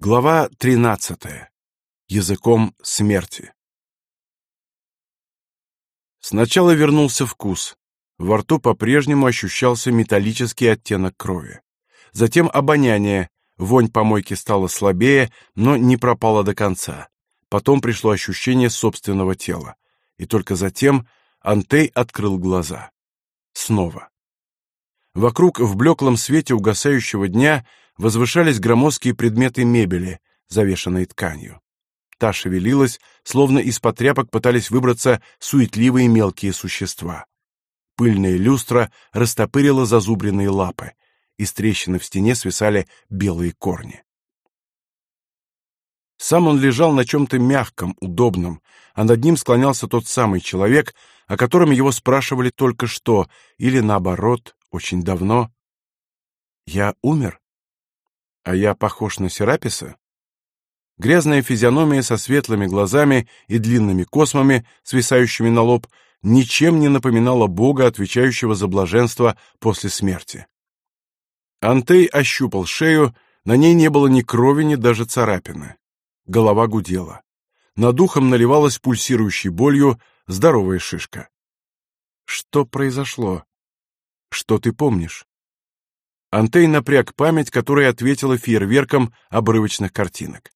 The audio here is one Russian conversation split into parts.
Глава 13. Языком смерти. Сначала вернулся вкус. Во рту по-прежнему ощущался металлический оттенок крови. Затем обоняние. Вонь помойки стала слабее, но не пропала до конца. Потом пришло ощущение собственного тела. И только затем Антей открыл глаза. Снова. Вокруг в блеклом свете угасающего дня возвышались громоздкие предметы мебели, завешанные тканью. Та шевелилась, словно из-под тряпок пытались выбраться суетливые мелкие существа. Пыльная люстра растопырила зазубренные лапы. Из трещины в стене свисали белые корни. Сам он лежал на чем-то мягком, удобном, а над ним склонялся тот самый человек, о котором его спрашивали только что, или, наоборот, очень давно. «Я умер?» А я похож на Сераписа? Грязная физиономия со светлыми глазами и длинными космами, свисающими на лоб, ничем не напоминала Бога, отвечающего за блаженство после смерти. Антей ощупал шею, на ней не было ни крови, ни даже царапины. Голова гудела. Над ухом наливалась пульсирующей болью здоровая шишка. Что произошло? Что ты помнишь? Антей напряг память, которая ответила фейерверком обрывочных картинок.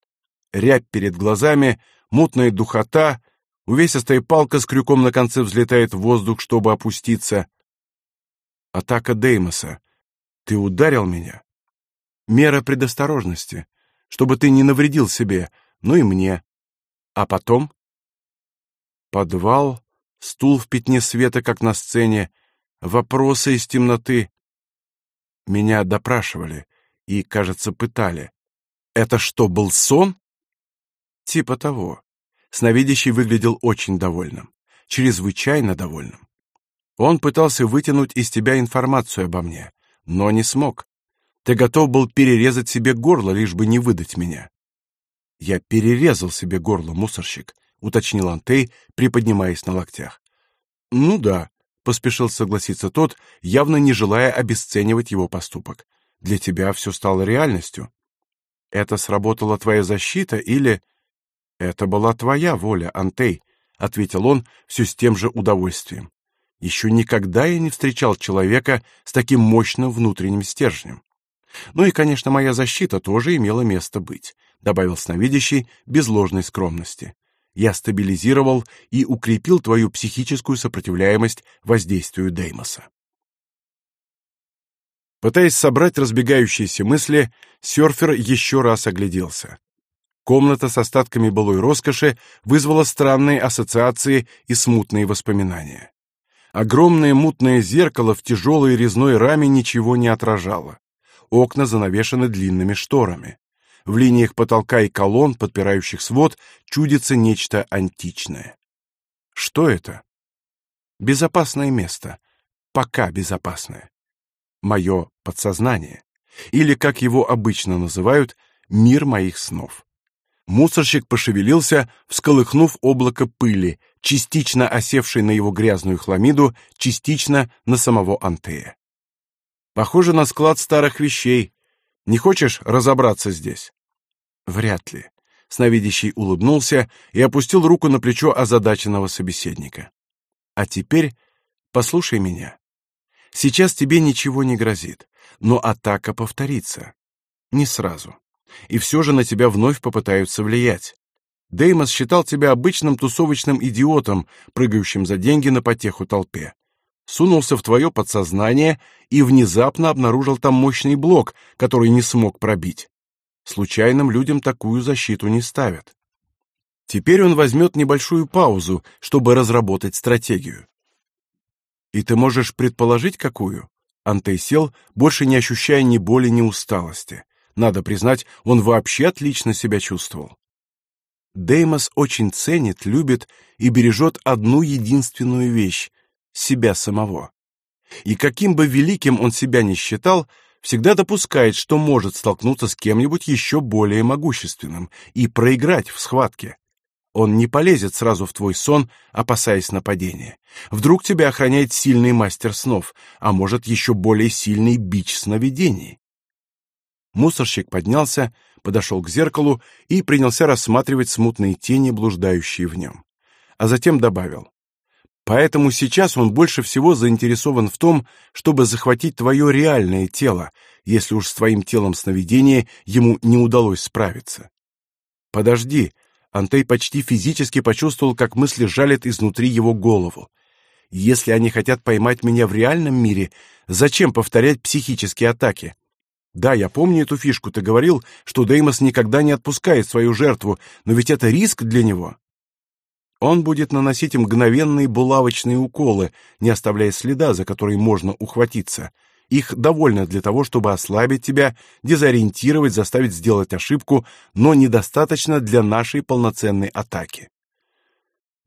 Рябь перед глазами, мутная духота, увесистая палка с крюком на конце взлетает в воздух, чтобы опуститься. Атака Деймоса. Ты ударил меня? Мера предосторожности, чтобы ты не навредил себе, ну и мне. А потом? Подвал, стул в пятне света, как на сцене, вопросы из темноты. Меня допрашивали и, кажется, пытали. Это что, был сон? Типа того. Сновидящий выглядел очень довольным, чрезвычайно довольным. Он пытался вытянуть из тебя информацию обо мне, но не смог. Ты готов был перерезать себе горло, лишь бы не выдать меня. Я перерезал себе горло, мусорщик, уточнил Антей, приподнимаясь на локтях. Ну да, поспешил согласиться тот, явно не желая обесценивать его поступок. Для тебя все стало реальностью. Это сработала твоя защита или это была твоя воля, Антей, ответил он все с тем же удовольствием. Еще никогда я не встречал человека с таким мощным внутренним стержнем. Ну и, конечно, моя защита тоже имела место быть, добавил сновидящий без ложной скромности я стабилизировал и укрепил твою психическую сопротивляемость воздействию Деймоса. Пытаясь собрать разбегающиеся мысли, серфер еще раз огляделся. Комната с остатками былой роскоши вызвала странные ассоциации и смутные воспоминания. Огромное мутное зеркало в тяжелой резной раме ничего не отражало. Окна занавешены длинными шторами. В линиях потолка и колонн, подпирающих свод, чудится нечто античное. Что это? Безопасное место. Пока безопасное. Мое подсознание. Или, как его обычно называют, мир моих снов. Мусорщик пошевелился, всколыхнув облако пыли, частично осевшей на его грязную хламиду, частично на самого Антея. Похоже на склад старых вещей, не хочешь разобраться здесь? Вряд ли. Сновидящий улыбнулся и опустил руку на плечо озадаченного собеседника. А теперь послушай меня. Сейчас тебе ничего не грозит, но атака повторится. Не сразу. И все же на тебя вновь попытаются влиять. Деймос считал тебя обычным тусовочным идиотом, прыгающим за деньги на потеху толпе сунулся в твое подсознание и внезапно обнаружил там мощный блок, который не смог пробить. Случайным людям такую защиту не ставят. Теперь он возьмет небольшую паузу, чтобы разработать стратегию. И ты можешь предположить, какую? Антей сел, больше не ощущая ни боли, ни усталости. Надо признать, он вообще отлично себя чувствовал. Деймос очень ценит, любит и бережет одну единственную вещь себя самого. И каким бы великим он себя ни считал, всегда допускает, что может столкнуться с кем-нибудь еще более могущественным и проиграть в схватке. Он не полезет сразу в твой сон, опасаясь нападения. Вдруг тебя охраняет сильный мастер снов, а может еще более сильный бич сновидений. Мусорщик поднялся, подошел к зеркалу и принялся рассматривать смутные тени, блуждающие в нем. А затем добавил. Поэтому сейчас он больше всего заинтересован в том, чтобы захватить твое реальное тело, если уж с твоим телом сновидения ему не удалось справиться. Подожди, Антей почти физически почувствовал, как мысли жалят изнутри его голову. Если они хотят поймать меня в реальном мире, зачем повторять психические атаки? Да, я помню эту фишку, ты говорил, что Деймос никогда не отпускает свою жертву, но ведь это риск для него. Он будет наносить мгновенные булавочные уколы, не оставляя следа, за который можно ухватиться. Их довольно для того, чтобы ослабить тебя, дезориентировать, заставить сделать ошибку, но недостаточно для нашей полноценной атаки.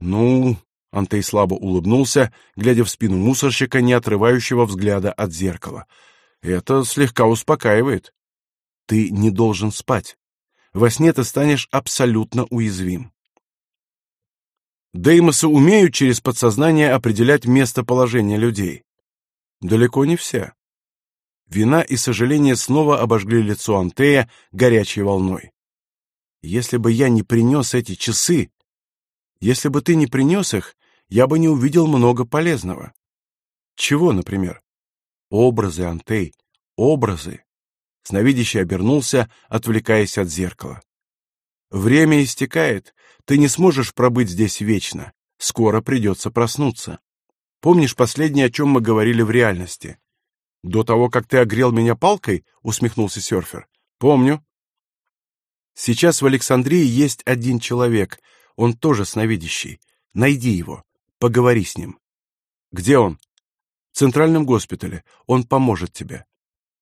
Ну, Антей слабо улыбнулся, глядя в спину мусорщика, не отрывающего взгляда от зеркала. Это слегка успокаивает. Ты не должен спать. Во сне ты станешь абсолютно уязвим. Деймосы умеют через подсознание определять местоположение людей. Далеко не все. Вина и сожаление снова обожгли лицо Антея горячей волной. Если бы я не принес эти часы, если бы ты не принес их, я бы не увидел много полезного. Чего, например? Образы, Антей, образы. Сновидящий обернулся, отвлекаясь от зеркала. Время истекает, ты не сможешь пробыть здесь вечно. Скоро придется проснуться. Помнишь последнее, о чем мы говорили в реальности? До того, как ты огрел меня палкой, усмехнулся серфер. Помню. Сейчас в Александрии есть один человек. Он тоже сновидящий. Найди его. Поговори с ним. Где он? В центральном госпитале. Он поможет тебе.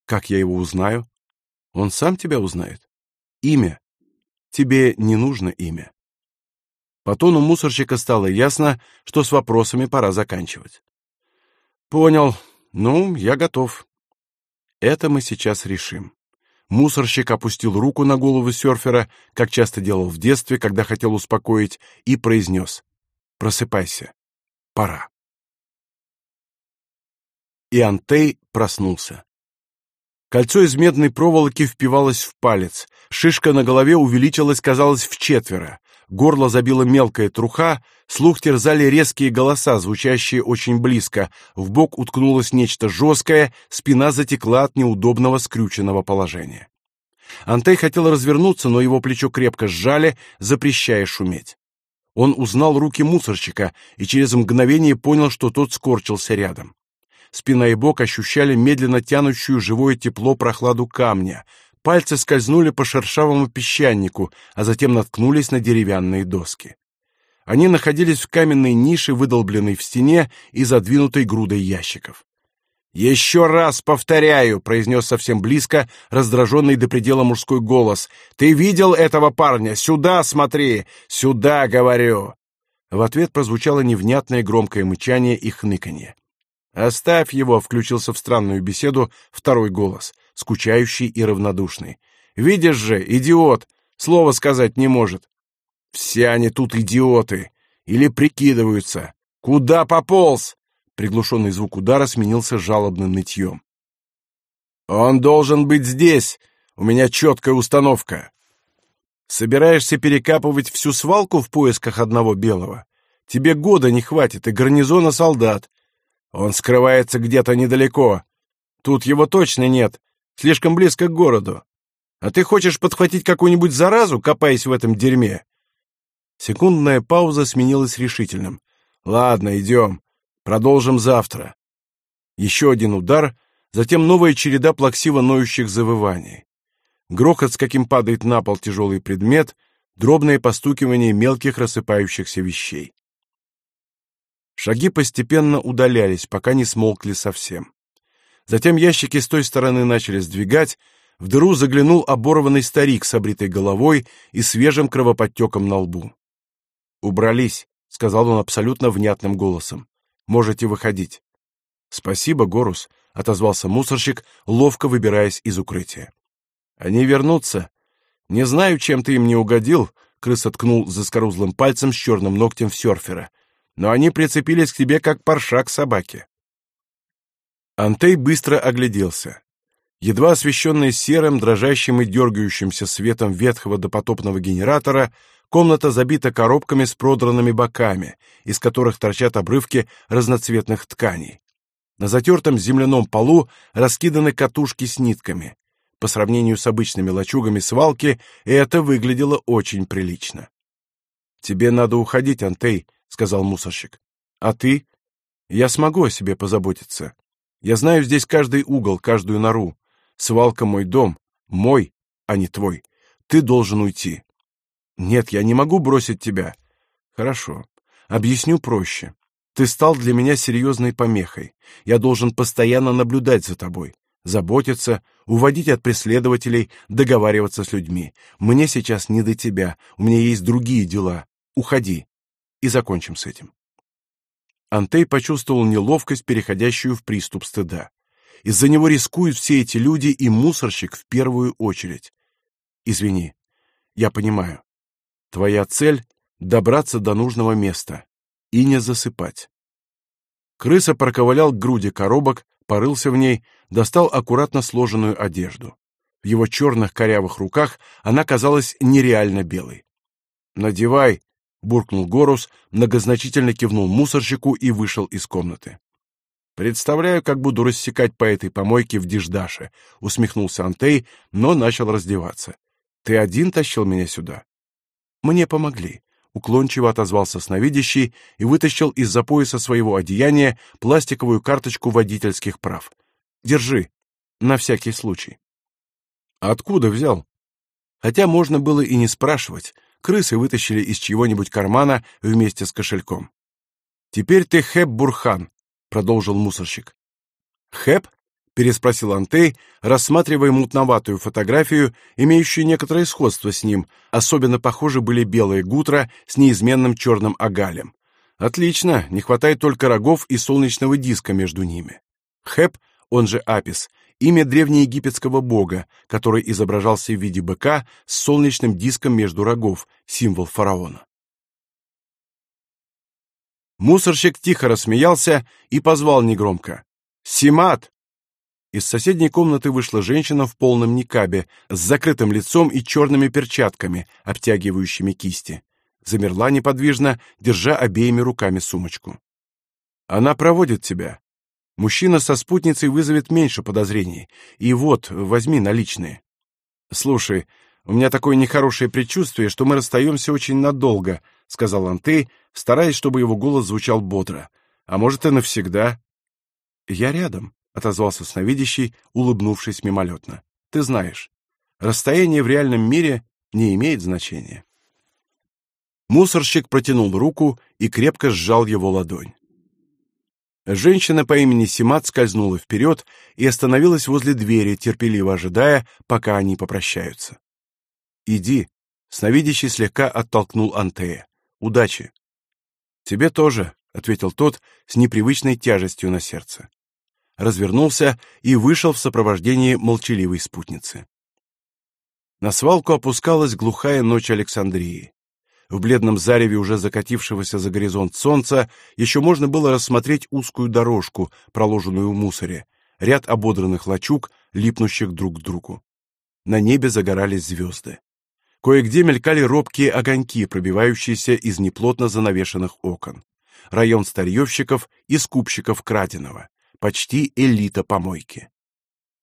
Как я его узнаю? Он сам тебя узнает. Имя. Тебе не нужно имя. По тону мусорщика стало ясно, что с вопросами пора заканчивать. Понял. Ну, я готов. Это мы сейчас решим. Мусорщик опустил руку на голову серфера, как часто делал в детстве, когда хотел успокоить, и произнес: "Просыпайся. Пора". И Антей проснулся. Кольцо из медной проволоки впивалось в палец, шишка на голове увеличилась, казалось, в четверо, горло забила мелкая труха, слух терзали резкие голоса, звучащие очень близко, в бок уткнулось нечто жесткое, спина затекла от неудобного скрюченного положения. Антей хотел развернуться, но его плечо крепко сжали, запрещая шуметь. Он узнал руки мусорщика и через мгновение понял, что тот скорчился рядом. Спина и бок ощущали медленно тянущую живое тепло прохладу камня. Пальцы скользнули по шершавому песчанику, а затем наткнулись на деревянные доски. Они находились в каменной нише, выдолбленной в стене и задвинутой грудой ящиков. «Еще раз повторяю», — произнес совсем близко раздраженный до предела мужской голос. «Ты видел этого парня? Сюда смотри! Сюда, говорю!» В ответ прозвучало невнятное громкое мычание и хныканье. «Оставь его!» — включился в странную беседу второй голос, скучающий и равнодушный. «Видишь же, идиот! Слова сказать не может!» «Все они тут идиоты! Или прикидываются! Куда пополз?» Приглушенный звук удара сменился жалобным нытьем. «Он должен быть здесь! У меня четкая установка!» «Собираешься перекапывать всю свалку в поисках одного белого? Тебе года не хватит и гарнизона солдат, он скрывается где-то недалеко. Тут его точно нет, слишком близко к городу. А ты хочешь подхватить какую-нибудь заразу, копаясь в этом дерьме?» Секундная пауза сменилась решительным. «Ладно, идем. Продолжим завтра». Еще один удар, затем новая череда плаксиво ноющих завываний. Грохот, с каким падает на пол тяжелый предмет, дробное постукивание мелких рассыпающихся вещей. Шаги постепенно удалялись, пока не смолкли совсем. Затем ящики с той стороны начали сдвигать, в дыру заглянул оборванный старик с обритой головой и свежим кровоподтеком на лбу. «Убрались», — сказал он абсолютно внятным голосом. «Можете выходить». «Спасибо, Горус», — отозвался мусорщик, ловко выбираясь из укрытия. «Они вернутся. Не знаю, чем ты им не угодил», — крыса ткнул заскорузлым пальцем с черным ногтем в серфера но они прицепились к тебе, как парша к собаке. Антей быстро огляделся. Едва освещенная серым, дрожащим и дергающимся светом ветхого допотопного генератора, комната забита коробками с продранными боками, из которых торчат обрывки разноцветных тканей. На затертом земляном полу раскиданы катушки с нитками. По сравнению с обычными лачугами свалки, это выглядело очень прилично. «Тебе надо уходить, Антей», — сказал мусорщик. «А ты?» «Я смогу о себе позаботиться. Я знаю здесь каждый угол, каждую нору. Свалка мой дом, мой, а не твой. Ты должен уйти». «Нет, я не могу бросить тебя». «Хорошо. Объясню проще. Ты стал для меня серьезной помехой. Я должен постоянно наблюдать за тобой, заботиться, уводить от преследователей, договариваться с людьми. Мне сейчас не до тебя, у меня есть другие дела. Уходи. И закончим с этим. Антей почувствовал неловкость, переходящую в приступ стыда. Из-за него рискуют все эти люди и мусорщик в первую очередь. Извини. Я понимаю. Твоя цель добраться до нужного места и не засыпать. Крыса проковылял к груди коробок, порылся в ней, достал аккуратно сложенную одежду. В его черных корявых руках она казалась нереально белой. «Надевай!» — буркнул Горус, многозначительно кивнул мусорщику и вышел из комнаты. «Представляю, как буду рассекать по этой помойке в диждаше», — усмехнулся Антей, но начал раздеваться. «Ты один тащил меня сюда?» «Мне помогли уклончиво отозвался сновидящий и вытащил из-за пояса своего одеяния пластиковую карточку водительских прав. Держи, на всякий случай. Откуда взял? Хотя можно было и не спрашивать. Крысы вытащили из чьего-нибудь кармана вместе с кошельком. Теперь ты Хэб Бурхан, продолжил мусорщик. Хэб? переспросил Антей, рассматривая мутноватую фотографию, имеющую некоторое сходство с ним. Особенно похожи были белые гутра с неизменным черным агалем. Отлично, не хватает только рогов и солнечного диска между ними. Хеп, он же Апис, имя древнеегипетского бога, который изображался в виде быка с солнечным диском между рогов, символ фараона. Мусорщик тихо рассмеялся и позвал негромко: "Симат!" Из соседней комнаты вышла женщина в полном никабе, с закрытым лицом и черными перчатками, обтягивающими кисти. Замерла неподвижно, держа обеими руками сумочку. Она проводит тебя. Мужчина со спутницей вызовет меньше подозрений. И вот, возьми наличные. Слушай, у меня такое нехорошее предчувствие, что мы расстаемся очень надолго, сказал Антей, стараясь, чтобы его голос звучал бодро. А может и навсегда. Я рядом, — отозвался сновидящий, улыбнувшись мимолетно. «Ты знаешь, расстояние в реальном мире не имеет значения». Мусорщик протянул руку и крепко сжал его ладонь. Женщина по имени Симат скользнула вперед и остановилась возле двери, терпеливо ожидая, пока они попрощаются. «Иди», — сновидящий слегка оттолкнул Антея. «Удачи». «Тебе тоже», — ответил тот с непривычной тяжестью на сердце развернулся и вышел в сопровождении молчаливой спутницы. На свалку опускалась глухая ночь Александрии. В бледном зареве уже закатившегося за горизонт солнца еще можно было рассмотреть узкую дорожку, проложенную в мусоре, ряд ободранных лачуг, липнущих друг к другу. На небе загорались звезды. Кое-где мелькали робкие огоньки, пробивающиеся из неплотно занавешенных окон. Район старьевщиков и скупщиков краденого почти элита помойки.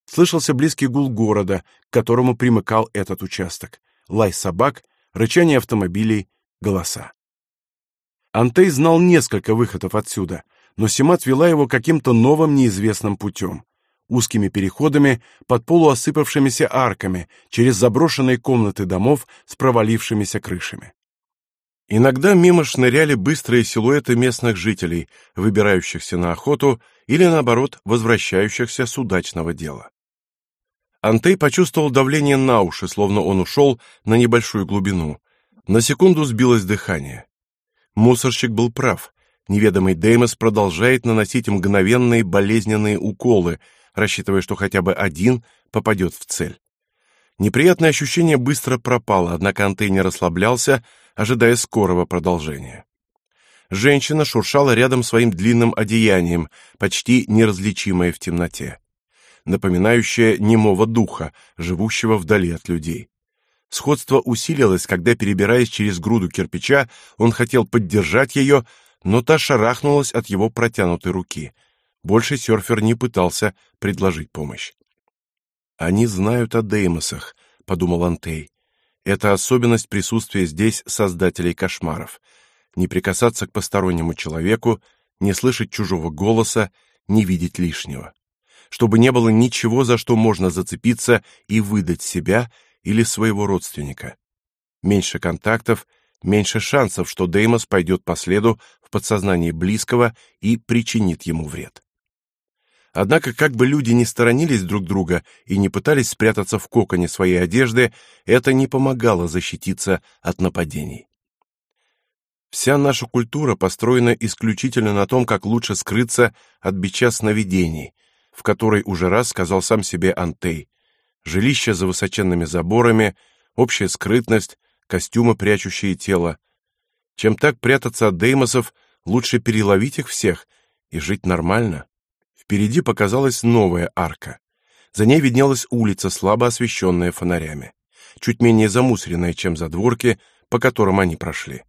Слышался близкий гул города, к которому примыкал этот участок. Лай собак, рычание автомобилей, голоса. Антей знал несколько выходов отсюда, но Симат вела его каким-то новым неизвестным путем. Узкими переходами, под полуосыпавшимися арками, через заброшенные комнаты домов с провалившимися крышами. Иногда мимо шныряли быстрые силуэты местных жителей, выбирающихся на охоту или, наоборот, возвращающихся с удачного дела. Антей почувствовал давление на уши, словно он ушел на небольшую глубину. На секунду сбилось дыхание. Мусорщик был прав. Неведомый Деймос продолжает наносить мгновенные болезненные уколы, рассчитывая, что хотя бы один попадет в цель. Неприятное ощущение быстро пропало, однако Антей не расслаблялся, ожидая скорого продолжения. Женщина шуршала рядом своим длинным одеянием, почти неразличимое в темноте. Напоминающая немого духа, живущего вдали от людей. Сходство усилилось, когда, перебираясь через груду кирпича, он хотел поддержать ее, но та шарахнулась от его протянутой руки. Больше серфер не пытался предложить помощь. «Они знают о Деймосах», — подумал Антей. «Это особенность присутствия здесь создателей кошмаров. Не прикасаться к постороннему человеку, не слышать чужого голоса, не видеть лишнего. Чтобы не было ничего, за что можно зацепиться и выдать себя или своего родственника. Меньше контактов, меньше шансов, что Деймос пойдет по следу в подсознании близкого и причинит ему вред. Однако, как бы люди ни сторонились друг друга и не пытались спрятаться в коконе своей одежды, это не помогало защититься от нападений. Вся наша культура построена исключительно на том, как лучше скрыться от бича сновидений, в которой уже раз сказал сам себе Антей. Жилища за высоченными заборами, общая скрытность, костюмы, прячущие тело. Чем так прятаться от деймосов, лучше переловить их всех и жить нормально. Впереди показалась новая арка. За ней виднелась улица, слабо освещенная фонарями, чуть менее замусоренная, чем задворки, по которым они прошли.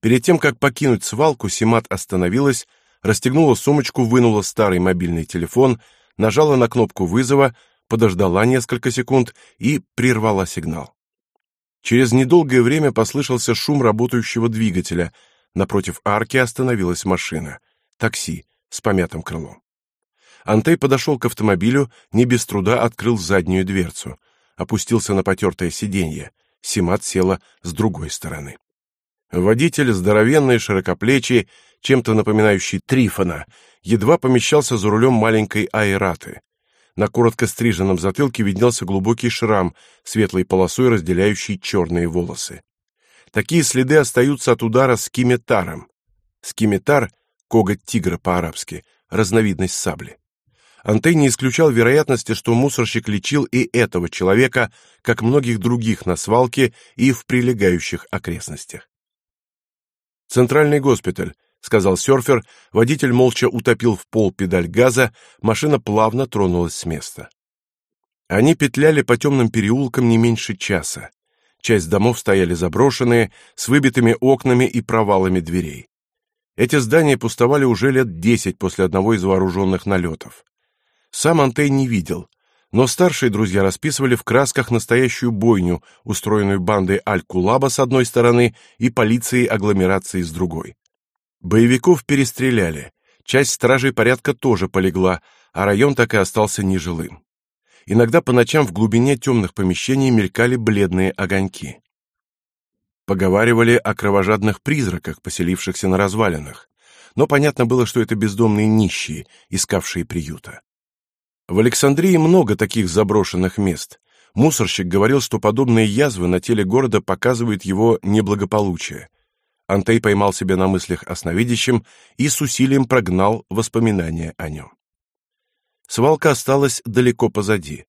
Перед тем, как покинуть свалку, Симат остановилась, расстегнула сумочку, вынула старый мобильный телефон, нажала на кнопку вызова, подождала несколько секунд и прервала сигнал. Через недолгое время послышался шум работающего двигателя. Напротив арки остановилась машина. Такси с помятым крылом. Антей подошел к автомобилю, не без труда открыл заднюю дверцу, опустился на потертое сиденье. Симат села с другой стороны. Водитель, здоровенный, широкоплечий, чем-то напоминающий Трифона, едва помещался за рулем маленькой айраты. На коротко стриженном затылке виднелся глубокий шрам, светлой полосой разделяющий черные волосы. Такие следы остаются от удара скиметаром. Скиметар — коготь тигра по-арабски, разновидность сабли. Антей не исключал вероятности, что мусорщик лечил и этого человека, как многих других на свалке и в прилегающих окрестностях. Центральный госпиталь, сказал серфер, водитель молча утопил в пол педаль газа, машина плавно тронулась с места. Они петляли по темным переулкам не меньше часа. Часть домов стояли заброшенные, с выбитыми окнами и провалами дверей. Эти здания пустовали уже лет десять после одного из вооруженных налетов. Сам Антей не видел, но старшие друзья расписывали в красках настоящую бойню, устроенную бандой Аль-Кулаба с одной стороны и полицией агломерации с другой. Боевиков перестреляли, часть стражей порядка тоже полегла, а район так и остался нежилым. Иногда по ночам в глубине темных помещений мелькали бледные огоньки. Поговаривали о кровожадных призраках, поселившихся на развалинах, но понятно было, что это бездомные нищие, искавшие приюта. В Александрии много таких заброшенных мест. Мусорщик говорил, что подобные язвы на теле города показывают его неблагополучие. Антей поймал себя на мыслях о сновидящем и с усилием прогнал воспоминания о нем. Свалка осталась далеко позади.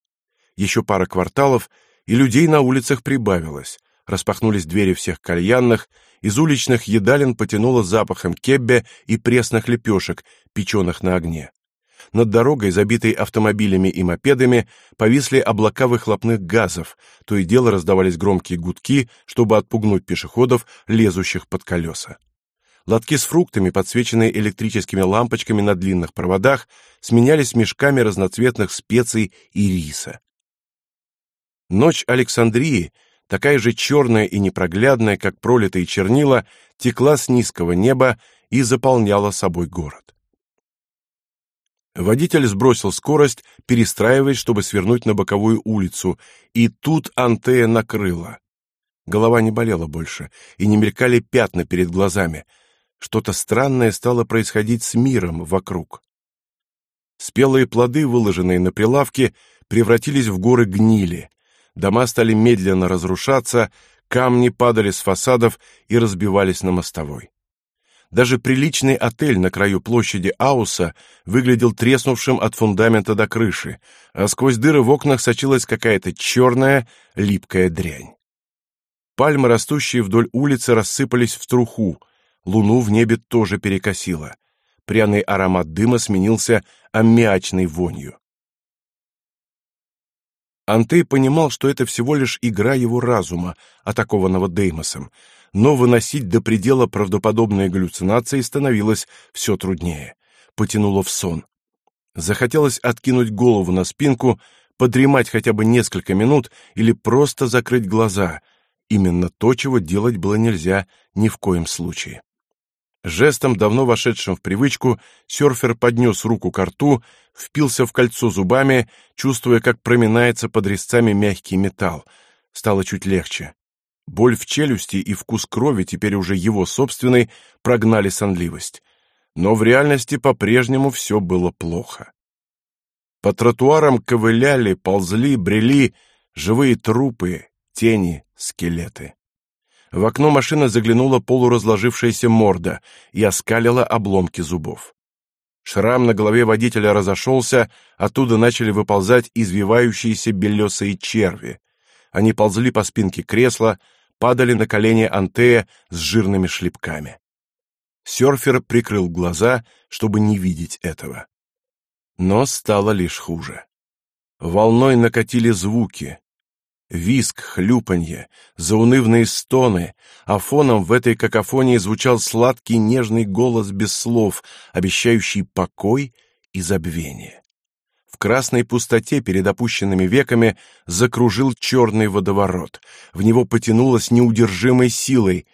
Еще пара кварталов, и людей на улицах прибавилось. Распахнулись двери всех кальянных, из уличных едалин потянуло запахом кеббе и пресных лепешек, печеных на огне. Над дорогой, забитой автомобилями и мопедами, повисли облака выхлопных газов, то и дело раздавались громкие гудки, чтобы отпугнуть пешеходов, лезущих под колеса. Лотки с фруктами, подсвеченные электрическими лампочками на длинных проводах, сменялись мешками разноцветных специй и риса. Ночь Александрии, такая же черная и непроглядная, как пролитые чернила, текла с низкого неба и заполняла собой город. Водитель сбросил скорость, перестраиваясь, чтобы свернуть на боковую улицу, и тут Антея накрыла. Голова не болела больше, и не мелькали пятна перед глазами. Что-то странное стало происходить с миром вокруг. Спелые плоды, выложенные на прилавке, превратились в горы гнили. Дома стали медленно разрушаться, камни падали с фасадов и разбивались на мостовой. Даже приличный отель на краю площади Ауса выглядел треснувшим от фундамента до крыши, а сквозь дыры в окнах сочилась какая-то черная, липкая дрянь. Пальмы, растущие вдоль улицы, рассыпались в труху, луну в небе тоже перекосило. Пряный аромат дыма сменился аммиачной вонью. Антей понимал, что это всего лишь игра его разума, атакованного Деймосом, но выносить до предела правдоподобные галлюцинации становилось все труднее. Потянуло в сон. Захотелось откинуть голову на спинку, подремать хотя бы несколько минут или просто закрыть глаза. Именно то, чего делать было нельзя ни в коем случае. Жестом, давно вошедшим в привычку, серфер поднес руку к рту, впился в кольцо зубами, чувствуя, как проминается под резцами мягкий металл. Стало чуть легче. Боль в челюсти и вкус крови, теперь уже его собственный, прогнали сонливость. Но в реальности по-прежнему все было плохо. По тротуарам ковыляли, ползли, брели живые трупы, тени, скелеты. В окно машины заглянула полуразложившаяся морда и оскалила обломки зубов. Шрам на голове водителя разошелся, оттуда начали выползать извивающиеся белесые черви. Они ползли по спинке кресла, падали на колени Антея с жирными шлепками. Сёрфер прикрыл глаза, чтобы не видеть этого. Но стало лишь хуже. Волной накатили звуки, Виск, хлюпанье, заунывные стоны, а фоном в этой какофонии звучал сладкий нежный голос без слов, обещающий покой и забвение. Красной пустоте перед опущенными веками закружил черный водоворот. В него потянулось неудержимой силой,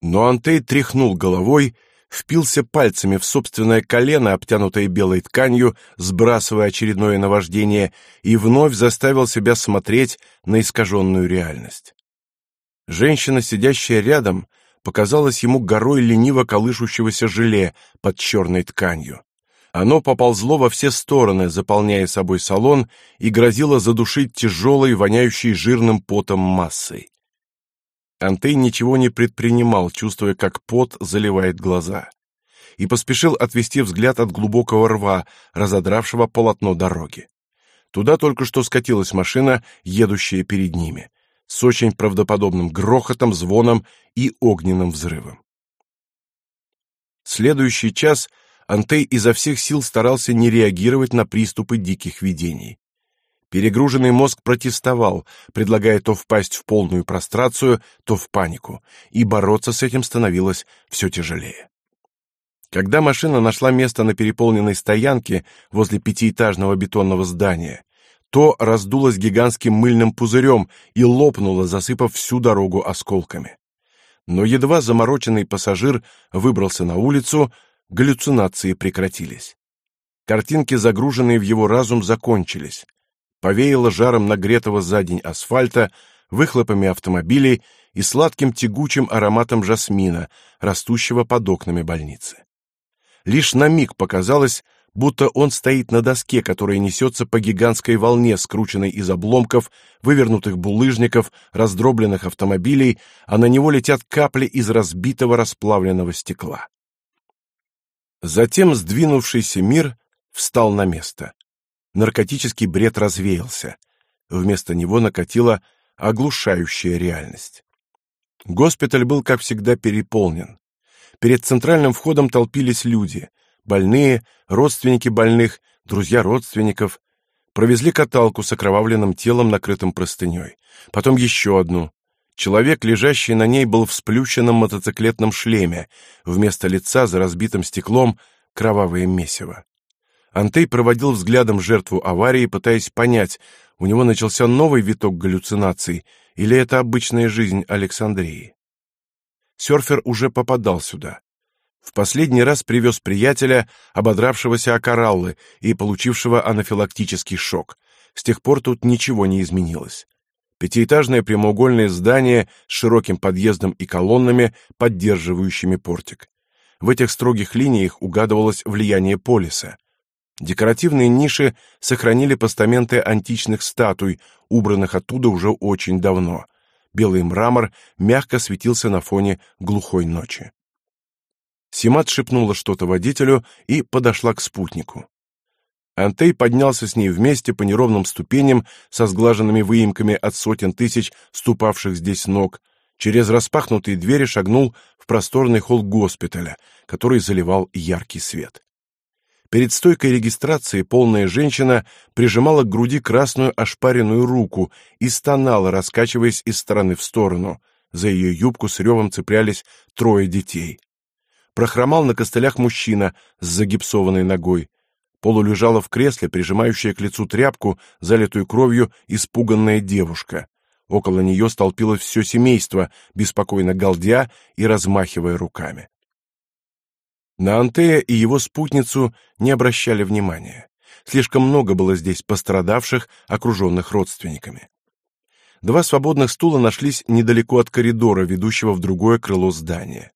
но Антей тряхнул головой впился пальцами в собственное колено, обтянутое белой тканью, сбрасывая очередное наваждение, и вновь заставил себя смотреть на искаженную реальность. Женщина, сидящая рядом, показалась ему горой лениво колышущегося желе под черной тканью. Оно поползло во все стороны, заполняя собой салон, и грозило задушить тяжелой, воняющей жирным потом массой. Антей ничего не предпринимал, чувствуя, как пот заливает глаза, и поспешил отвести взгляд от глубокого рва, разодравшего полотно дороги. Туда только что скатилась машина, едущая перед ними, с очень правдоподобным грохотом, звоном и огненным взрывом. Следующий час Антей изо всех сил старался не реагировать на приступы диких видений. Перегруженный мозг протестовал, предлагая то впасть в полную прострацию, то в панику, и бороться с этим становилось все тяжелее. Когда машина нашла место на переполненной стоянке возле пятиэтажного бетонного здания, то раздулась гигантским мыльным пузырем и лопнула, засыпав всю дорогу осколками. Но едва замороченный пассажир выбрался на улицу, галлюцинации прекратились. Картинки, загруженные в его разум, закончились повеяло жаром нагретого за день асфальта, выхлопами автомобилей и сладким тягучим ароматом жасмина, растущего под окнами больницы. Лишь на миг показалось, будто он стоит на доске, которая несется по гигантской волне, скрученной из обломков, вывернутых булыжников, раздробленных автомобилей, а на него летят капли из разбитого расплавленного стекла. Затем сдвинувшийся мир встал на место наркотический бред развеялся. Вместо него накатила оглушающая реальность. Госпиталь был, как всегда, переполнен. Перед центральным входом толпились люди, больные, родственники больных, друзья родственников. Провезли каталку с окровавленным телом, накрытым простыней. Потом еще одну. Человек, лежащий на ней, был в сплющенном мотоциклетном шлеме. Вместо лица за разбитым стеклом кровавое месиво. Антей проводил взглядом жертву аварии, пытаясь понять, у него начался новый виток галлюцинаций или это обычная жизнь Александрии. Сёрфер уже попадал сюда. В последний раз привез приятеля, ободравшегося о кораллы и получившего анафилактический шок. С тех пор тут ничего не изменилось. Пятиэтажное прямоугольное здание с широким подъездом и колоннами, поддерживающими портик. В этих строгих линиях угадывалось влияние полиса. Декоративные ниши сохранили постаменты античных статуй, убранных оттуда уже очень давно. Белый мрамор мягко светился на фоне глухой ночи. Симат шепнула что-то водителю и подошла к спутнику. Антей поднялся с ней вместе по неровным ступеням со сглаженными выемками от сотен тысяч ступавших здесь ног, через распахнутые двери шагнул в просторный холл госпиталя, который заливал яркий свет. Перед стойкой регистрации полная женщина прижимала к груди красную ошпаренную руку и стонала, раскачиваясь из стороны в сторону. За ее юбку с ревом цеплялись трое детей. Прохромал на костылях мужчина с загипсованной ногой. Полулежала в кресле, прижимающая к лицу тряпку, залитую кровью, испуганная девушка. Около нее столпилось все семейство, беспокойно галдя и размахивая руками. На Антея и его спутницу не обращали внимания. Слишком много было здесь пострадавших, окруженных родственниками. Два свободных стула нашлись недалеко от коридора, ведущего в другое крыло здания.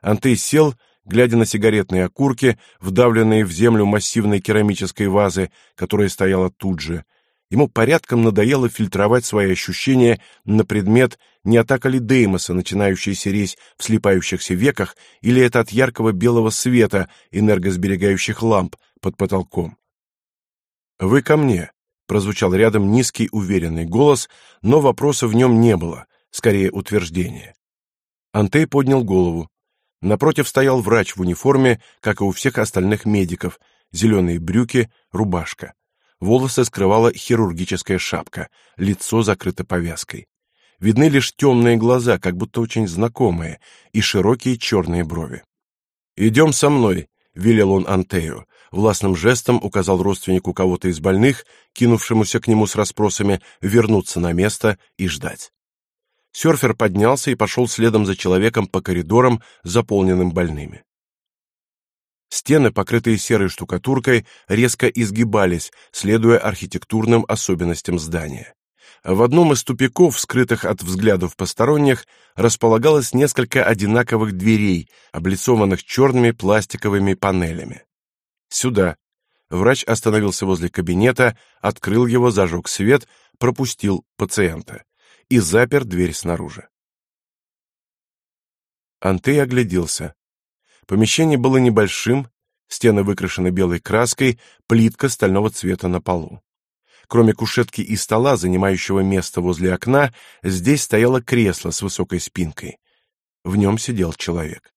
Антей сел, глядя на сигаретные окурки, вдавленные в землю массивной керамической вазы, которая стояла тут же, Ему порядком надоело фильтровать свои ощущения на предмет, не атака ли Деймоса, начинающаяся резь в слепающихся веках, или это от яркого белого света энергосберегающих ламп под потолком. «Вы ко мне», — прозвучал рядом низкий уверенный голос, но вопроса в нем не было, скорее утверждение. Антей поднял голову. Напротив стоял врач в униформе, как и у всех остальных медиков, зеленые брюки, рубашка. Волосы скрывала хирургическая шапка, лицо закрыто повязкой. Видны лишь темные глаза, как будто очень знакомые, и широкие черные брови. «Идем со мной», — велел он Антею. Властным жестом указал родственнику кого-то из больных, кинувшемуся к нему с расспросами, вернуться на место и ждать. Сёрфер поднялся и пошел следом за человеком по коридорам, заполненным больными. Стены, покрытые серой штукатуркой, резко изгибались, следуя архитектурным особенностям здания. В одном из тупиков, скрытых от взглядов посторонних, располагалось несколько одинаковых дверей, облицованных черными пластиковыми панелями. Сюда. Врач остановился возле кабинета, открыл его, зажег свет, пропустил пациента и запер дверь снаружи. Антей огляделся. Помещение было небольшим, стены выкрашены белой краской, плитка стального цвета на полу. Кроме кушетки и стола, занимающего место возле окна, здесь стояло кресло с высокой спинкой. В нем сидел человек.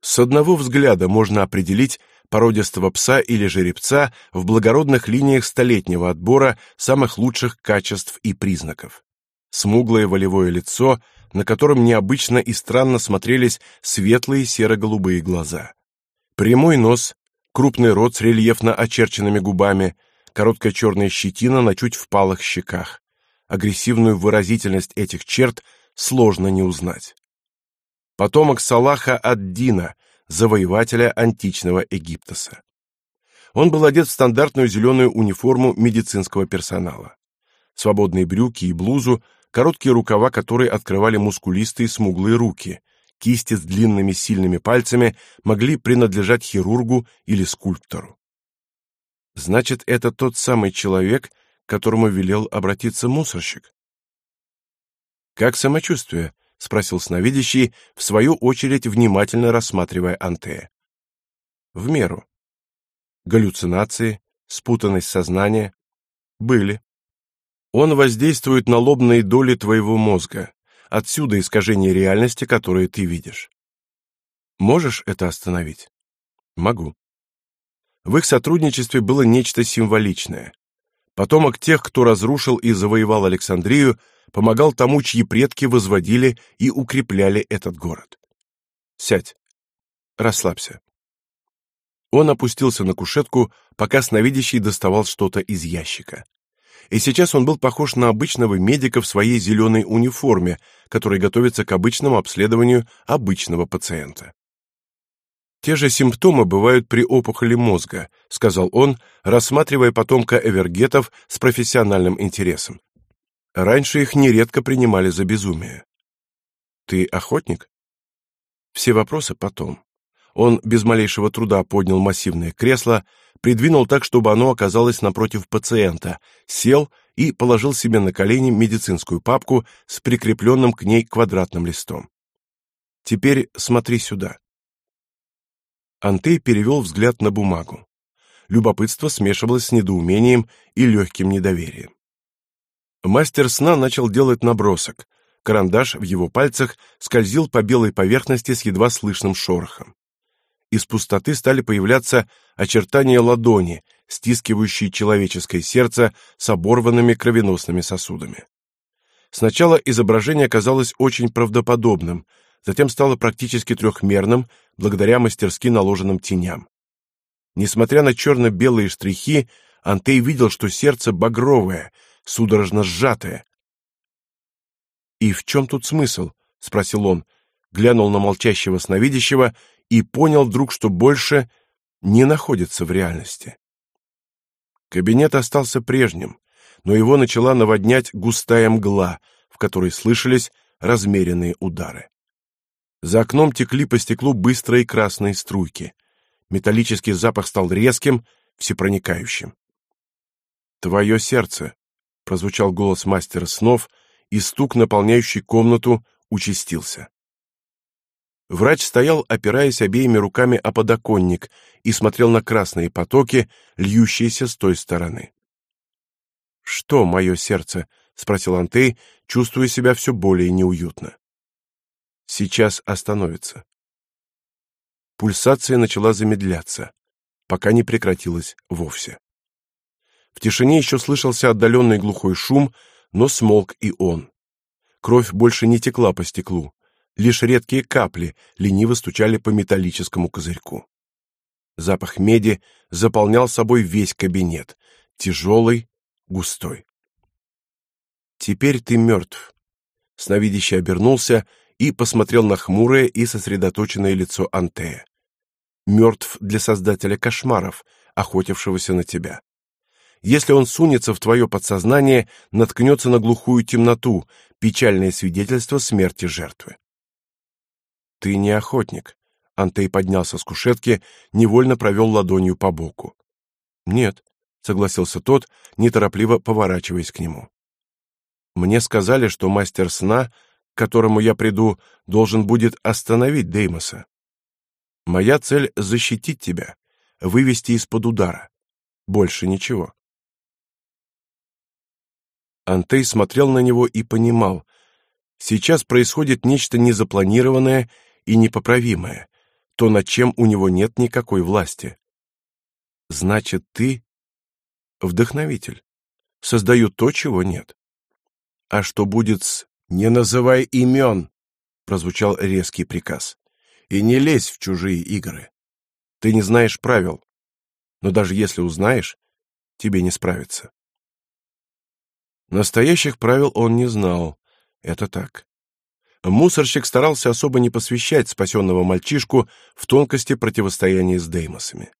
С одного взгляда можно определить породистого пса или жеребца в благородных линиях столетнего отбора самых лучших качеств и признаков. Смуглое волевое лицо, на котором необычно и странно смотрелись светлые серо-голубые глаза. Прямой нос, крупный рот с рельефно очерченными губами, короткая черная щетина на чуть впалых щеках. Агрессивную выразительность этих черт сложно не узнать. Потомок Салаха ад-Дина, завоевателя античного Египтоса. Он был одет в стандартную зеленую униформу медицинского персонала. Свободные брюки и блузу короткие рукава которой открывали мускулистые смуглые руки. Кисти с длинными сильными пальцами могли принадлежать хирургу или скульптору. Значит, это тот самый человек, которому велел обратиться мусорщик. Как самочувствие? спросил сновидящий, в свою очередь внимательно рассматривая Антея. В меру. Галлюцинации, спутанность сознания были. Он воздействует на лобные доли твоего мозга. Отсюда искажение реальности, которое ты видишь. Можешь это остановить? Могу. В их сотрудничестве было нечто символичное. Потомок тех, кто разрушил и завоевал Александрию, помогал тому, чьи предки возводили и укрепляли этот город. Сядь. Расслабься. Он опустился на кушетку, пока сновидящий доставал что-то из ящика и сейчас он был похож на обычного медика в своей зеленой униформе, который готовится к обычному обследованию обычного пациента. Те же симптомы бывают при опухоли мозга, сказал он, рассматривая потомка эвергетов с профессиональным интересом. Раньше их нередко принимали за безумие. Ты охотник? Все вопросы потом. Он без малейшего труда поднял массивное кресло, придвинул так, чтобы оно оказалось напротив пациента, сел и положил себе на колени медицинскую папку с прикрепленным к ней квадратным листом. Теперь смотри сюда. Антей перевел взгляд на бумагу. Любопытство смешивалось с недоумением и легким недоверием. Мастер сна начал делать набросок. Карандаш в его пальцах скользил по белой поверхности с едва слышным шорохом. Из пустоты стали появляться очертания ладони, стискивающие человеческое сердце с оборванными кровеносными сосудами. Сначала изображение казалось очень правдоподобным, затем стало практически трехмерным, благодаря мастерски наложенным теням. Несмотря на черно-белые штрихи, Антей видел, что сердце багровое, судорожно сжатое. «И в чем тут смысл?» — спросил он, глянул на молчащего сновидящего и понял вдруг, что больше не находится в реальности. Кабинет остался прежним, но его начала наводнять густая мгла, в которой слышались размеренные удары. За окном текли по стеклу быстрые красные струйки. Металлический запах стал резким, всепроникающим. «Твое сердце», — прозвучал голос мастера снов, и стук, наполняющий комнату, участился. Врач стоял, опираясь обеими руками о подоконник, и смотрел на красные потоки, льющиеся с той стороны. «Что, мое сердце?» — спросил Антей, чувствуя себя все более неуютно. «Сейчас остановится». Пульсация начала замедляться, пока не прекратилась вовсе. В тишине еще слышался отдаленный глухой шум, но смолк и он. Кровь больше не текла по стеклу, Лишь редкие капли лениво стучали по металлическому козырьку. Запах меди заполнял собой весь кабинет, тяжелый, густой. Теперь ты мертв. Сновидящий обернулся и посмотрел на хмурое и сосредоточенное лицо Антея. Мертв для создателя кошмаров, охотившегося на тебя. Если он сунется в твое подсознание, наткнется на глухую темноту, печальное свидетельство смерти жертвы. Ты не охотник. Антей поднялся с кушетки, невольно провел ладонью по боку. Нет, согласился тот, неторопливо поворачиваясь к нему. Мне сказали, что мастер сна, к которому я приду, должен будет остановить Деймоса. Моя цель защитить тебя, вывести из-под удара. Больше ничего. Антей смотрел на него и понимал, сейчас происходит нечто незапланированное и непоправимое, то, над чем у него нет никакой власти. Значит, ты вдохновитель. Создаю то, чего нет. А что будет с «не называй имен», — прозвучал резкий приказ, «и не лезь в чужие игры. Ты не знаешь правил, но даже если узнаешь, тебе не справиться». Настоящих правил он не знал, это так. Мусорщик старался особо не посвящать спасенного мальчишку в тонкости противостояния с деймосами.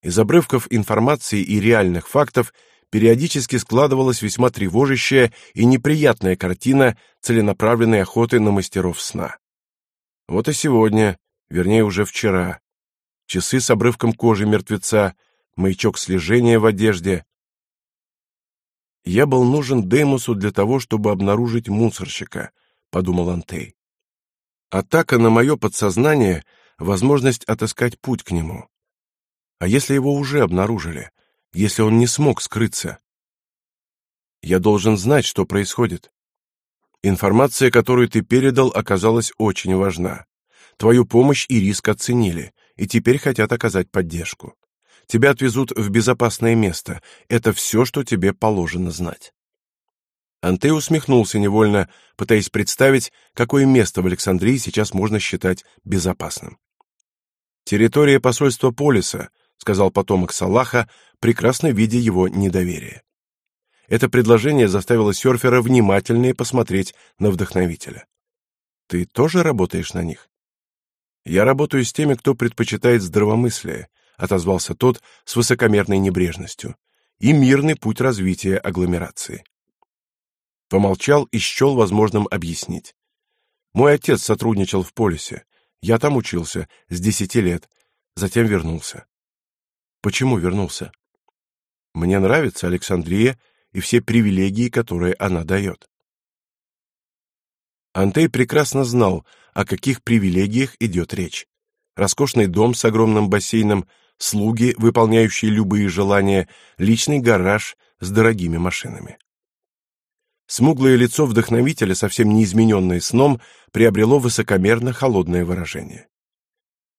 Из обрывков информации и реальных фактов периодически складывалась весьма тревожащая и неприятная картина целенаправленной охоты на мастеров сна. Вот и сегодня, вернее уже вчера, часы с обрывком кожи мертвеца, маячок слежения в одежде. Я был нужен Деймосу для того, чтобы обнаружить мусорщика — подумал Антей. Атака на мое подсознание возможность отыскать путь к нему. А если его уже обнаружили, если он не смог скрыться? Я должен знать, что происходит. Информация, которую ты передал, оказалась очень важна. Твою помощь и риск оценили, и теперь хотят оказать поддержку. Тебя отвезут в безопасное место. Это все, что тебе положено знать. Антей усмехнулся невольно, пытаясь представить, какое место в Александрии сейчас можно считать безопасным. Территория посольства Полиса, сказал потомок Салаха, прекрасно видя его недоверие. Это предложение заставило серфера внимательнее посмотреть на вдохновителя. Ты тоже работаешь на них? Я работаю с теми, кто предпочитает здравомыслие, отозвался тот с высокомерной небрежностью, и мирный путь развития агломерации. Помолчал и счел возможным объяснить. Мой отец сотрудничал в полисе. Я там учился с десяти лет, затем вернулся. Почему вернулся? Мне нравится Александрия и все привилегии, которые она дает. Антей прекрасно знал, о каких привилегиях идет речь. Роскошный дом с огромным бассейном, слуги, выполняющие любые желания, личный гараж с дорогими машинами. Смуглое лицо вдохновителя, совсем не измененное сном, приобрело высокомерно холодное выражение.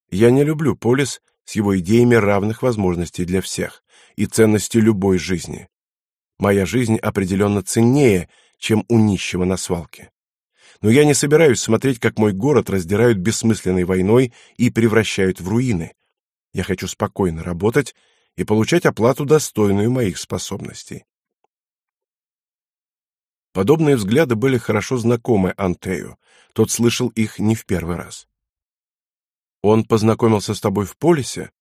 Я не люблю полис с его идеями равных возможностей для всех и ценностью любой жизни. Моя жизнь определенно ценнее, чем у нищего на свалке. Но я не собираюсь смотреть, как мой город раздирают бессмысленной войной и превращают в руины. Я хочу спокойно работать и получать оплату достойную моих способностей. Подобные взгляды были хорошо знакомы Антею. Тот слышал их не в первый раз. Он познакомился с тобой в полисе?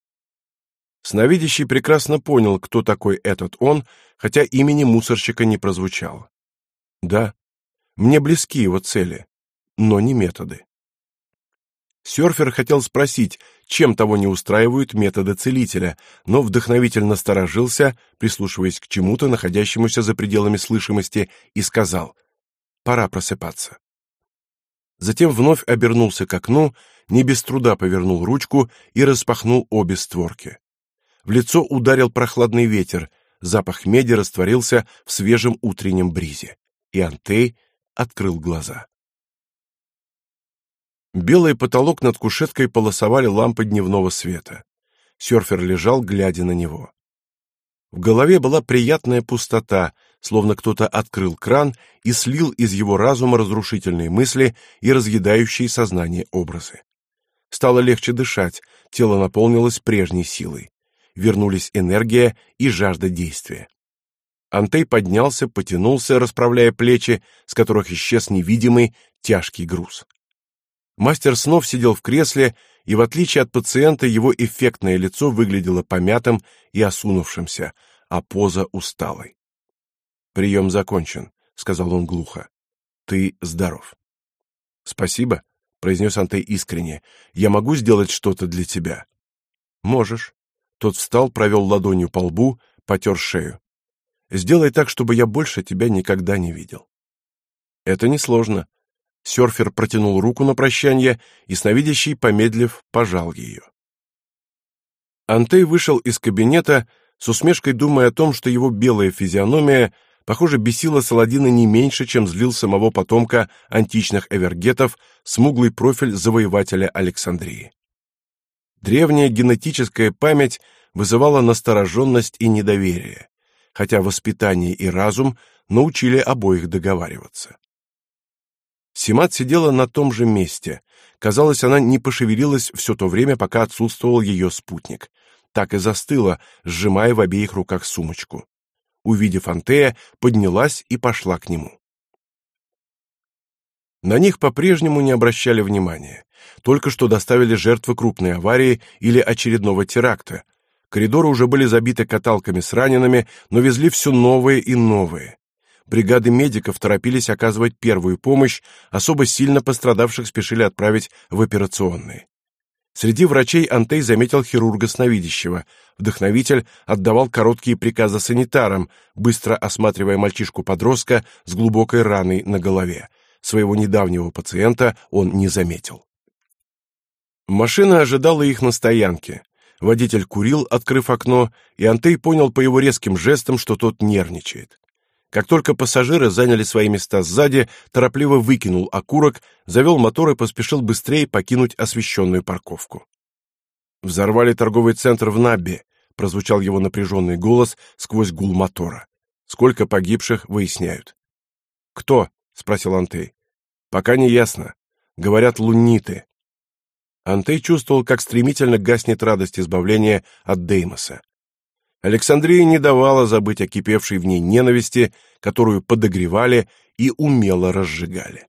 Сновидящий прекрасно понял, кто такой этот он, хотя имени мусорщика не прозвучало. Да, мне близки его цели, но не методы. Сёрфер хотел спросить, чем того не устраивают методы целителя, но вдохновительно насторожился, прислушиваясь к чему-то, находящемуся за пределами слышимости, и сказал «Пора просыпаться». Затем вновь обернулся к окну, не без труда повернул ручку и распахнул обе створки. В лицо ударил прохладный ветер, запах меди растворился в свежем утреннем бризе, и Антей открыл глаза. Белый потолок над кушеткой полосовали лампы дневного света. Сёрфер лежал, глядя на него. В голове была приятная пустота, словно кто-то открыл кран и слил из его разума разрушительные мысли и разъедающие сознание образы. Стало легче дышать, тело наполнилось прежней силой. Вернулись энергия и жажда действия. Антей поднялся, потянулся, расправляя плечи, с которых исчез невидимый тяжкий груз. Мастер снов сидел в кресле, и в отличие от пациента его эффектное лицо выглядело помятым и осунувшимся, а поза усталой. «Прием закончен», — сказал он глухо. «Ты здоров». «Спасибо», — произнес Антей искренне. «Я могу сделать что-то для тебя?» «Можешь». Тот встал, провел ладонью по лбу, потер шею. «Сделай так, чтобы я больше тебя никогда не видел». «Это несложно», Сёрфер протянул руку на прощание, и сновидящий, помедлив, пожал ее. Антей вышел из кабинета, с усмешкой думая о том, что его белая физиономия, похоже, бесила Саладина не меньше, чем злил самого потомка античных эвергетов, смуглый профиль завоевателя Александрии. Древняя генетическая память вызывала настороженность и недоверие, хотя воспитание и разум научили обоих договариваться. Симат сидела на том же месте. Казалось, она не пошевелилась все то время, пока отсутствовал ее спутник. Так и застыла, сжимая в обеих руках сумочку. Увидев Антея, поднялась и пошла к нему. На них по-прежнему не обращали внимания. Только что доставили жертвы крупной аварии или очередного теракта. Коридоры уже были забиты каталками с ранеными, но везли все новые и новые бригады медиков торопились оказывать первую помощь, особо сильно пострадавших спешили отправить в операционные. Среди врачей Антей заметил хирурга сновидящего. Вдохновитель отдавал короткие приказы санитарам, быстро осматривая мальчишку-подростка с глубокой раной на голове. Своего недавнего пациента он не заметил. Машина ожидала их на стоянке. Водитель курил, открыв окно, и Антей понял по его резким жестам, что тот нервничает. Как только пассажиры заняли свои места сзади, торопливо выкинул окурок, завел мотор и поспешил быстрее покинуть освещенную парковку. «Взорвали торговый центр в Наббе», — прозвучал его напряженный голос сквозь гул мотора. «Сколько погибших, выясняют». «Кто?» — спросил Антей. «Пока не ясно. Говорят, лунниты». Антей чувствовал, как стремительно гаснет радость избавления от Деймоса. Александрия не давала забыть о кипевшей в ней ненависти, которую подогревали и умело разжигали.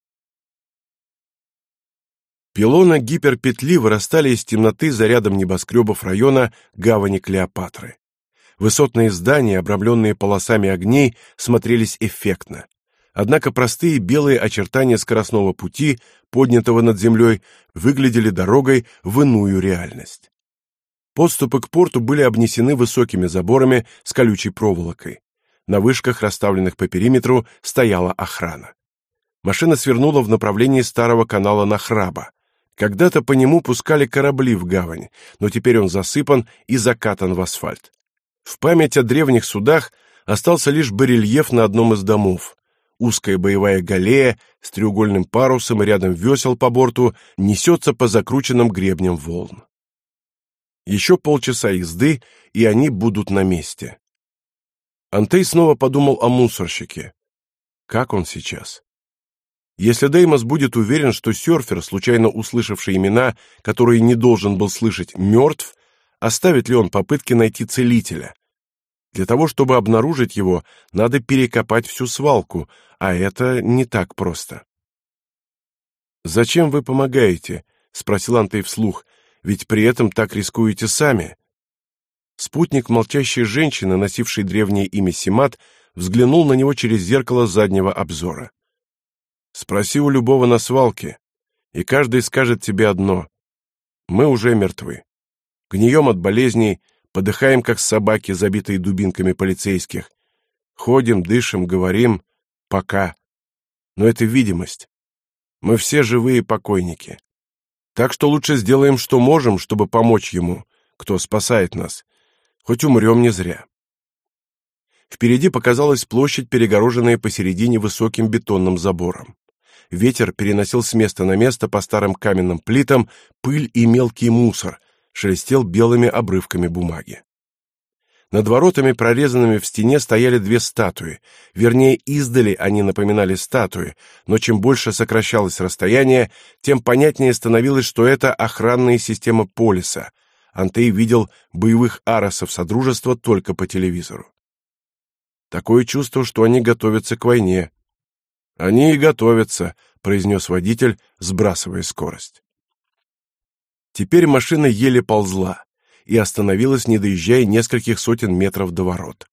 Пилоны гиперпетли вырастали из темноты за рядом небоскребов района гавани Клеопатры. Высотные здания, обрамленные полосами огней, смотрелись эффектно. Однако простые белые очертания скоростного пути, поднятого над землей, выглядели дорогой в иную реальность. Подступы к порту были обнесены высокими заборами с колючей проволокой. На вышках, расставленных по периметру, стояла охрана. Машина свернула в направлении старого канала Нахраба. Когда-то по нему пускали корабли в гавань, но теперь он засыпан и закатан в асфальт. В память о древних судах остался лишь барельеф на одном из домов. Узкая боевая галея с треугольным парусом и рядом весел по борту несется по закрученным гребням волн. Еще полчаса езды, и они будут на месте. Антей снова подумал о мусорщике. Как он сейчас? Если Деймос будет уверен, что серфер, случайно услышавший имена, которые не должен был слышать, мертв, оставит ли он попытки найти целителя? Для того, чтобы обнаружить его, надо перекопать всю свалку, а это не так просто. «Зачем вы помогаете?» — спросил Антей вслух. «Ведь при этом так рискуете сами». Спутник молчащей женщины, носившей древнее имя Симат, взглянул на него через зеркало заднего обзора. Спроси у любого на свалке, и каждый скажет тебе одно: мы уже мертвы. Гнием от болезней, подыхаем как собаки, забитые дубинками полицейских. Ходим, дышим, говорим пока. Но это видимость. Мы все живые покойники. Так что лучше сделаем, что можем, чтобы помочь ему, кто спасает нас. Хоть умрем не зря. Впереди показалась площадь, перегороженная посередине высоким бетонным забором. Ветер переносил с места на место по старым каменным плитам пыль и мелкий мусор, шелестел белыми обрывками бумаги. Над воротами, прорезанными в стене, стояли две статуи. Вернее, издали они напоминали статуи, но чем больше сокращалось расстояние, тем понятнее становилось, что это охранная система полиса. Антей видел боевых аросов Содружества только по телевизору. Такое чувство, что они готовятся к войне, они и готовятся, произнес водитель, сбрасывая скорость. Теперь машина еле ползла и остановилась, не доезжая нескольких сотен метров до ворот.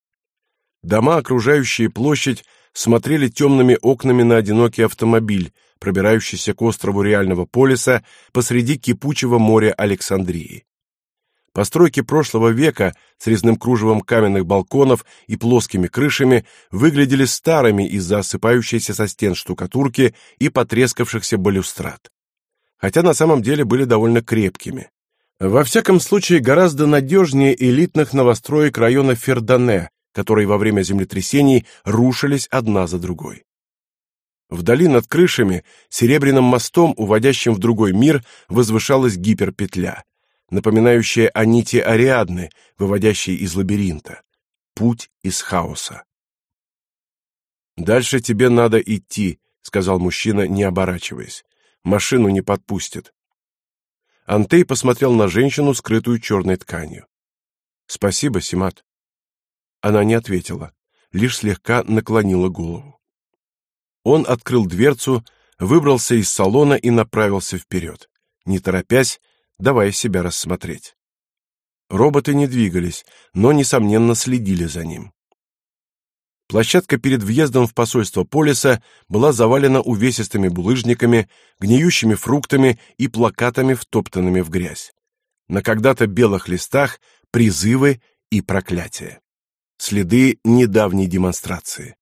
Дома, окружающие площадь, смотрели темными окнами на одинокий автомобиль, пробирающийся к острову реального полиса посреди кипучего моря Александрии. Постройки прошлого века с резным кружевом каменных балконов и плоскими крышами выглядели старыми из-за осыпающейся со стен штукатурки и потрескавшихся балюстрад. Хотя на самом деле были довольно крепкими. Во всяком случае, гораздо надежнее элитных новостроек района Фердане, которые во время землетрясений рушились одна за другой. Вдали над крышами, серебряным мостом, уводящим в другой мир, возвышалась гиперпетля напоминающая о нити Ариадны, выводящей из лабиринта. Путь из хаоса. «Дальше тебе надо идти», — сказал мужчина, не оборачиваясь. «Машину не подпустят». Антей посмотрел на женщину, скрытую черной тканью. «Спасибо, Симат». Она не ответила, лишь слегка наклонила голову. Он открыл дверцу, выбрался из салона и направился вперед. Не торопясь, давая себя рассмотреть. Роботы не двигались, но несомненно следили за ним. Площадка перед въездом в посольство Полиса была завалена увесистыми булыжниками, гниющими фруктами и плакатами, втоптанными в грязь. На когда-то белых листах призывы и проклятия. Следы недавней демонстрации.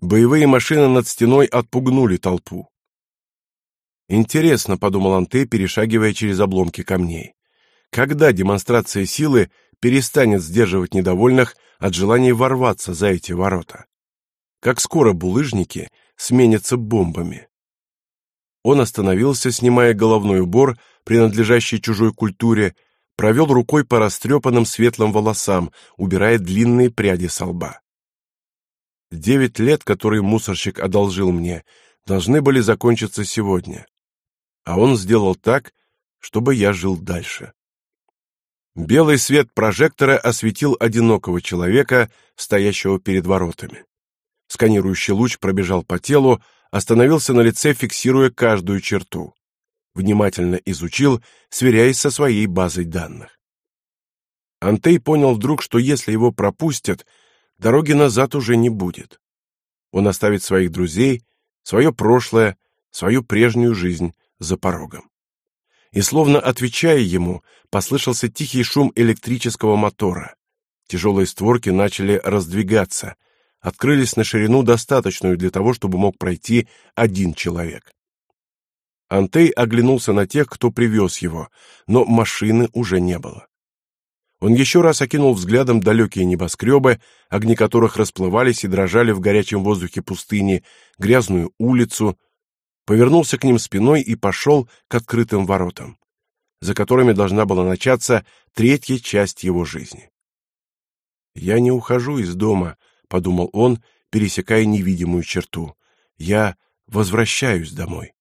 Боевые машины над стеной отпугнули толпу. Интересно, подумал Анте, перешагивая через обломки камней. Когда демонстрация силы перестанет сдерживать недовольных от желания ворваться за эти ворота? Как скоро булыжники сменятся бомбами? Он остановился, снимая головной убор, принадлежащий чужой культуре, провел рукой по растрепанным светлым волосам, убирая длинные пряди со лба. Девять лет, которые мусорщик одолжил мне, должны были закончиться сегодня а он сделал так, чтобы я жил дальше. Белый свет прожектора осветил одинокого человека, стоящего перед воротами. Сканирующий луч пробежал по телу, остановился на лице, фиксируя каждую черту. Внимательно изучил, сверяясь со своей базой данных. Антей понял вдруг, что если его пропустят, дороги назад уже не будет. Он оставит своих друзей, свое прошлое, свою прежнюю жизнь, за порогом. И словно отвечая ему, послышался тихий шум электрического мотора. Тяжелые створки начали раздвигаться, открылись на ширину достаточную для того, чтобы мог пройти один человек. Антей оглянулся на тех, кто привез его, но машины уже не было. Он еще раз окинул взглядом далекие небоскребы, огни которых расплывались и дрожали в горячем воздухе пустыни, грязную улицу, повернулся к ним спиной и пошел к открытым воротам. за которыми должна была начаться третья часть его жизни. Я не ухожу из дома, подумал он, пересекая невидимую черту. Я возвращаюсь домой.